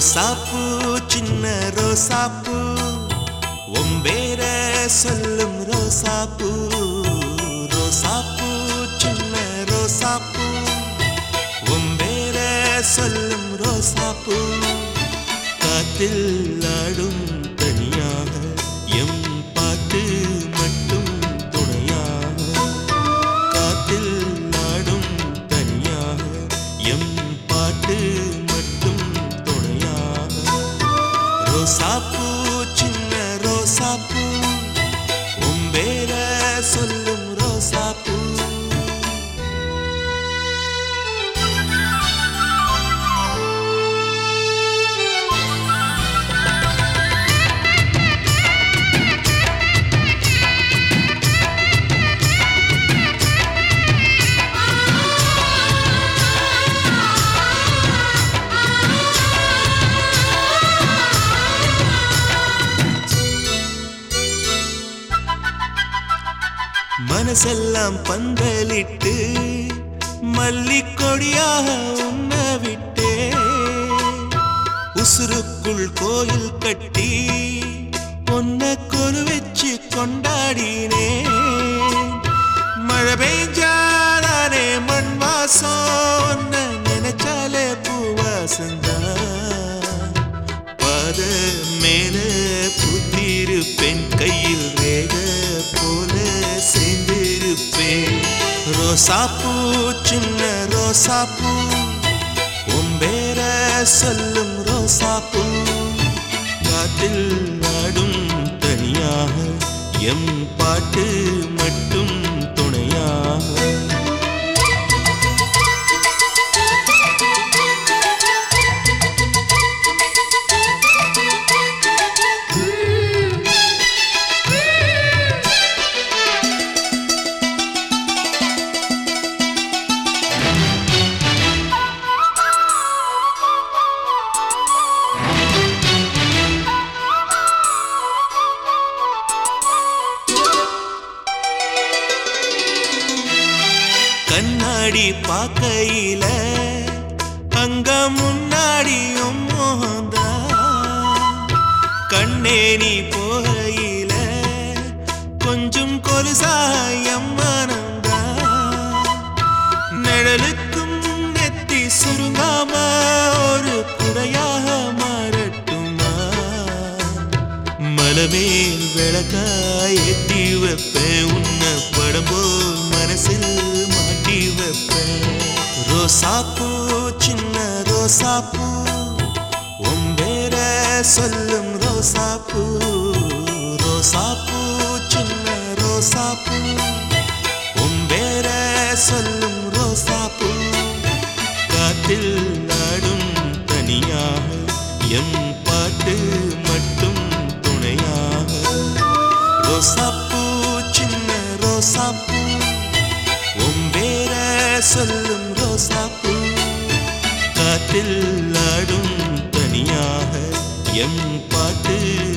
ரோசாப்பூ சின்ன ரோசாப்பூ. ஒம்பேர சொல்லும் ரோசாப்பூ. ரோசாப்பூ சின்ன ரோசாப்பூ. ஒம்பேர சொல்லும் ரோசாப்பூ. காத்தில் ஆடும் தனியாக எம் பாட்டு மட்டும் துணையாக. காத்தில் ஆடும் தனியாக எம் பாட்டு ரோசாப்பூ சின்ன ரோசாப்பூ மனசெல்லாம் பந்தலிட்டு மல்லிக்கொடியாக உண்ண விட்டே உசுருக்குள் கோயில் கட்டி பொன்ன கொலு வச்சு கொண்டாடினே. மழை பெய்ஞ்சாலே மண் வாசம் நினைச்சாலே பூவாசந்தான். பாத மேலே ரோசாப்பூ சின்ன ரோசாப்பூ உம்பேர சொல்லும் ரோசாப்பூ காட்டில் நாடும் தனியாக எம் பாட்டு கண்ணாடி பார்க்கையில அங்க முன்னாடியும் மோகந்தா கண்ணே நீ போகையில கொஞ்சம் கொலுசாயம் மனந்தா நிழலுக்கும் நெத்தி சுருங்காம ஒரு குடையாக மாறட்டுமா? மலமேல் விளக்காய் ஏற்றி வைப்பேன் உன்னை படம் போல் மனசில் மாட்டி வைப்பேன் ரோசாப்பூ சின்ன ரோசாப்பூ உம்பேர சொல்லும் ரோசாப்பூ ரோசாப்பூ சின்ன ரோசாப்பூ உம்பேர சொல்லும் ரோசாப்பூ காத்தில் நாடும் தனியாக எம் பாட்டு மட்டும் துணையாக. ரோசாப்பூ சொல்லும் ரோசாப்பூ காத்தில் ஆடும் தனியாக எம் பாட்டு மட்டும்